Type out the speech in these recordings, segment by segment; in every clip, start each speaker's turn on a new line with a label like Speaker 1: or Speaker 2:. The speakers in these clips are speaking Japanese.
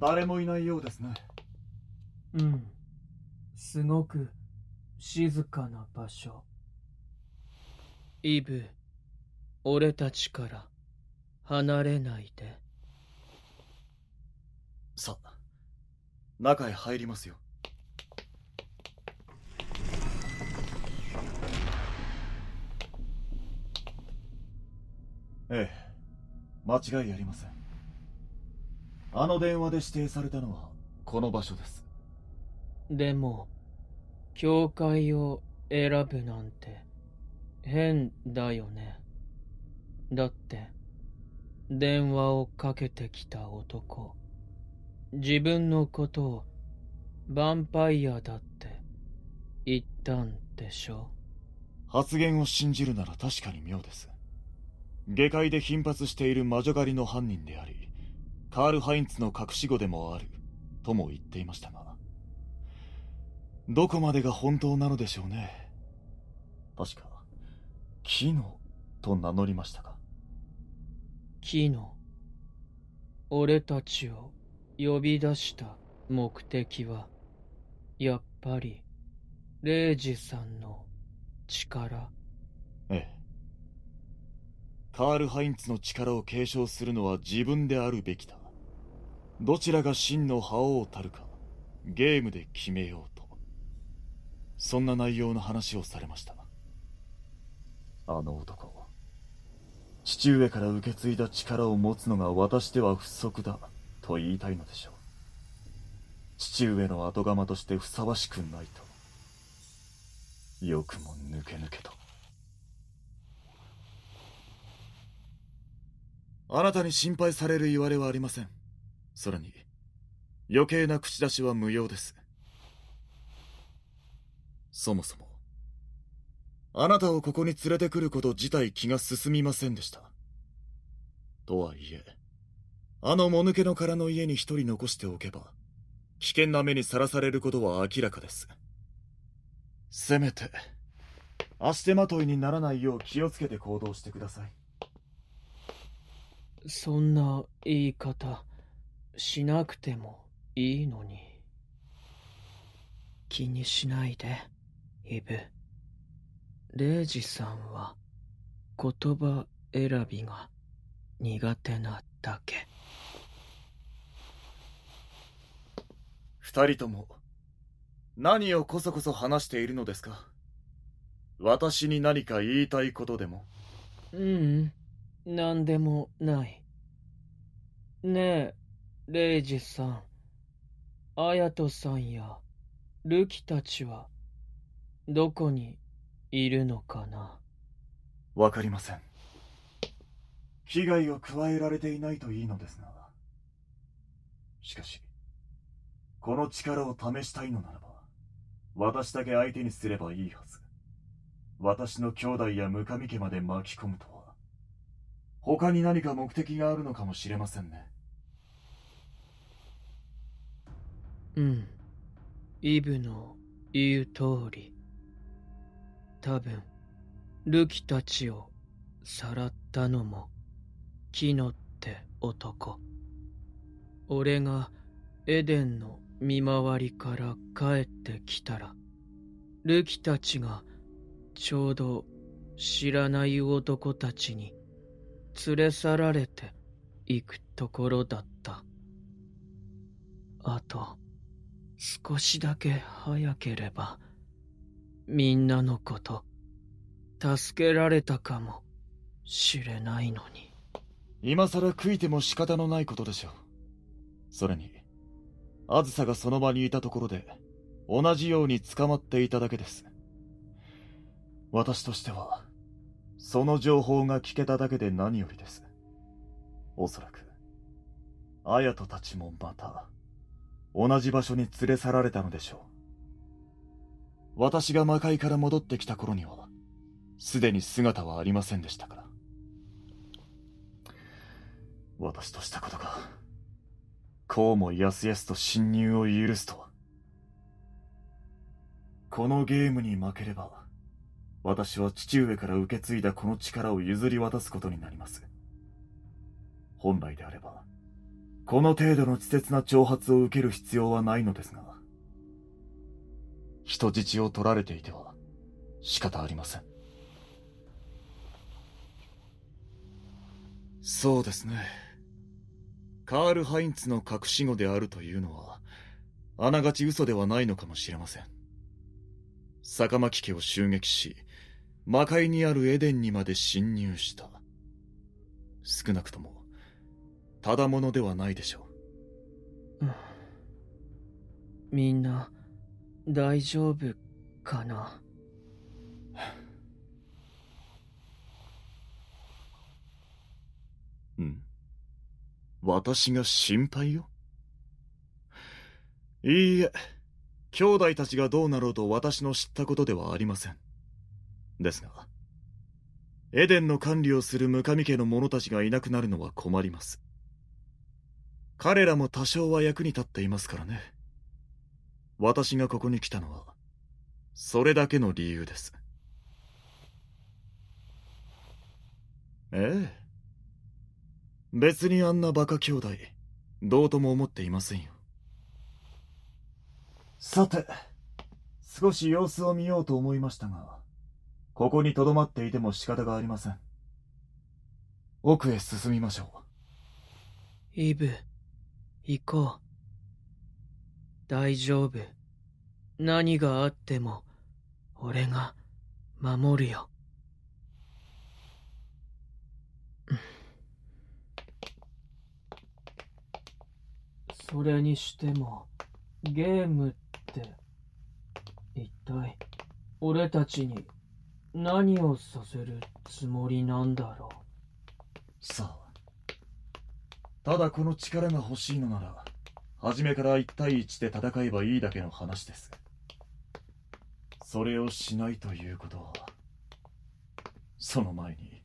Speaker 1: 誰もいないようですね。
Speaker 2: うん。すごく静かな場所。イブ、俺たちから離れないで。
Speaker 1: さあ、中へ入りますよ。ええ、間違いありません。あの電話で指定されたのはこの場所です。
Speaker 2: でも、教会を選ぶなんて変だよね。だって、電話をかけてきた男、自分のことをヴァンパイアだって言ったんでしょ
Speaker 1: 発言を信じるなら確かに妙です。下界で頻発している魔女狩りの犯人であり、カール・ハインツの隠し子でもある、とも言っていましたが、どこまでが本当なのでしょうね。確か、キノと名乗りましたか？
Speaker 2: キノ、俺たちを呼び出した目的は、やっぱり、レイジさんの力。
Speaker 1: ええ。カール・ハインツの力を継承するのは自分であるべきだ。どちらが真の覇王たるか、ゲームで決めようと。そんな内容の話をされました。あの男、父上から受け継いだ力を持つのが私では不足だ、と言いたいのでしょう。父上の後釜としてふさわしくないと。よくも抜け抜けと。あなたに心配される言われはありません。それに、余計な口出しは無用です。そもそも、あなたをここに連れてくること自体気が進みませんでした。とはいえ、あのもぬけの殻の家に一人残しておけば、危険な目にさらされることは明らかです。せめて、足手まといにならないよう気をつけて行動してください。
Speaker 2: そんな言い方しなくてもいいのに。気にしないで、イブ。レイジさんは言葉選びが苦手なだけ。
Speaker 1: 二人とも、何をこそこそ話しているのですか？私に何か言いたいことでも？
Speaker 2: ううん、なんでもない。ねえ、レイジさん、アヤトさんやルキたちはどこにいるのかな？
Speaker 1: わかりません。危害を加えられていないといいのですが。しかし、この力を試したいのならば、私だけ相手にすればいいはず。私の兄弟やムカミ家まで巻き込むとは、他に何か目的があるのかもしれませんね。
Speaker 2: うん、イブの言う通り。多分、ルキたちをさらったのも、キノって男。俺がエデンの見回りから帰ってきたら、ルキたちがちょうど知らない男たちに連れ去られて行くところだった。あと、少しだけ早ければ、みんなのこと、助けられたかもしれないのに。
Speaker 1: 今さら悔いても仕方のないことでしょう。それに、あずさがその場にいたところで、同じように捕まっていただけです。私としては、その情報が聞けただけで何よりです。おそらく、アヤトたちもまた、同じ場所に連れ去られたのでしょう。私が魔界から戻ってきた頃には、すでに姿はありませんでしたから。私としたことが、こうもやすやすと侵入を許すとは。このゲームに負ければ、私は父上から受け継いだこの力を譲り渡すことになります。本来であれば、この程度の稚拙な挑発を受ける必要はないのですが、人質を取られていては仕方ありません。そうですね。カール・ハインツの隠し子であるというのは、あながち嘘ではないのかもしれません。坂巻家を襲撃し、魔界にあるエデンにまで侵入した。少なくとも、ただものではないでしょ
Speaker 2: う。みんな、大丈夫かな？
Speaker 1: うん私が心配よいいえ、兄弟たちがどうなろうと私の知ったことではありません。ですが、エデンの管理をするムカミ家の者たちがいなくなるのは困ります。彼らも多少は役に立っていますからね。私がここに来たのは、それだけの理由です。ええ。別にあんなバカ兄弟、どうとも思っていませんよ。さて、少し様子を見ようと思いましたが、ここに留まっていても仕方がありません。奥へ進みましょ
Speaker 2: う。イブ、行こう。大丈夫。何があっても、俺が守るよ。それにしても、ゲームって、一体、俺たちに何をさせるつもりなんだろう？
Speaker 1: さあ、ただこの力が欲しいのなら、初めから1対1で戦えばいいだけの話です。それをしないということは、その前に、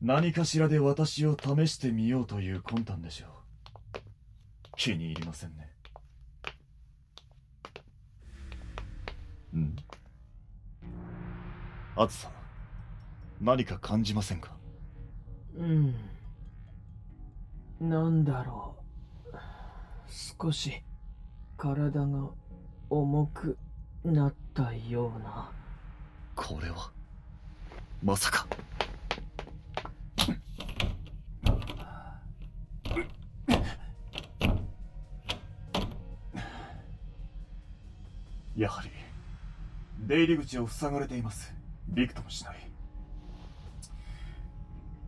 Speaker 1: 何かしらで私を試してみようという魂胆でしょう。気に入りませんね。うんあずさん、何か感じませんか？
Speaker 2: うん。なんだろう。少し体が重くなったような。
Speaker 1: これはまさか。やはり出入り口を塞がれています。びくともしない。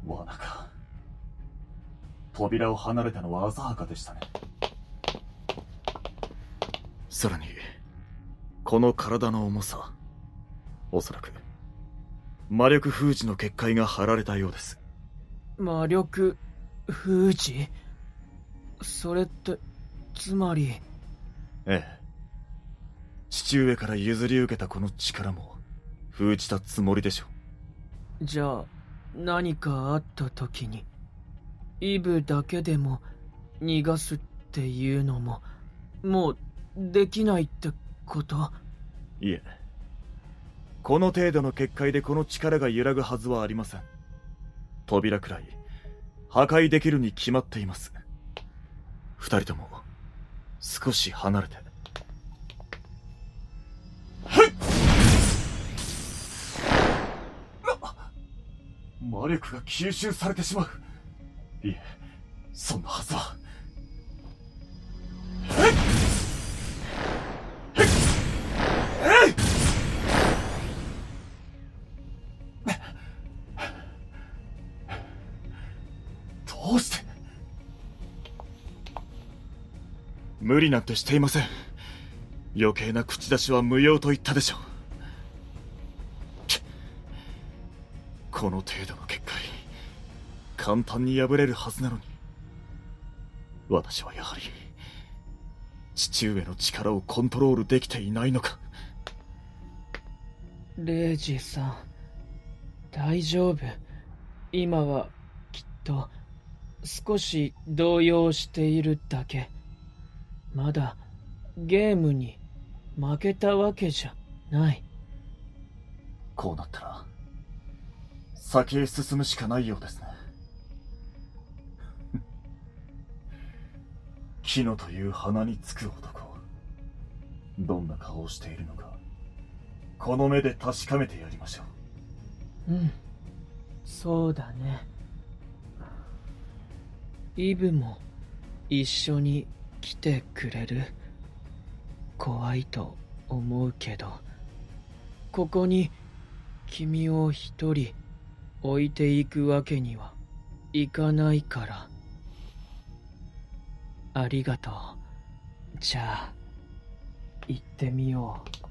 Speaker 1: 罠か扉を離れたのは浅はかでしたねさらに、この体の重さ、おそらく、魔力封じの結界が張られたようです。
Speaker 2: 魔力封じ？それって、つまり？
Speaker 1: ええ。父上から譲り受けたこの力も、封じたつもりでしょ
Speaker 2: う。じゃあ、何かあった時に、イブだけでも逃がすっていうのも、もうできないってこと？
Speaker 1: いえ。この程度の結界でこの力が揺らぐはずはありません。扉くらい破壊できるに決まっています。二人とも少し離れて。はい。魔力が吸収されてしまういえそんなはずは。どうして？無理なんてしていません。余計な口出しは無用と言ったでしょう。この程度の結界簡単に破れるはずなのに。私はやはり父上の力をコントロールできていないのか。
Speaker 2: レイジさん大丈夫。今はきっと少し動揺しているだけ。まだゲームに負けたわけじゃない。
Speaker 1: こうなったら先へ進むしかないようですねキノという鼻につく男どんな顔をしているのかこの目で確かめてやりましょ
Speaker 2: う。うん。そうだね。イブも一緒に来てくれる？怖いと思うけど。ここに君を一人置いていくわけにはいかないから。ありがとう。じゃあ行ってみよう。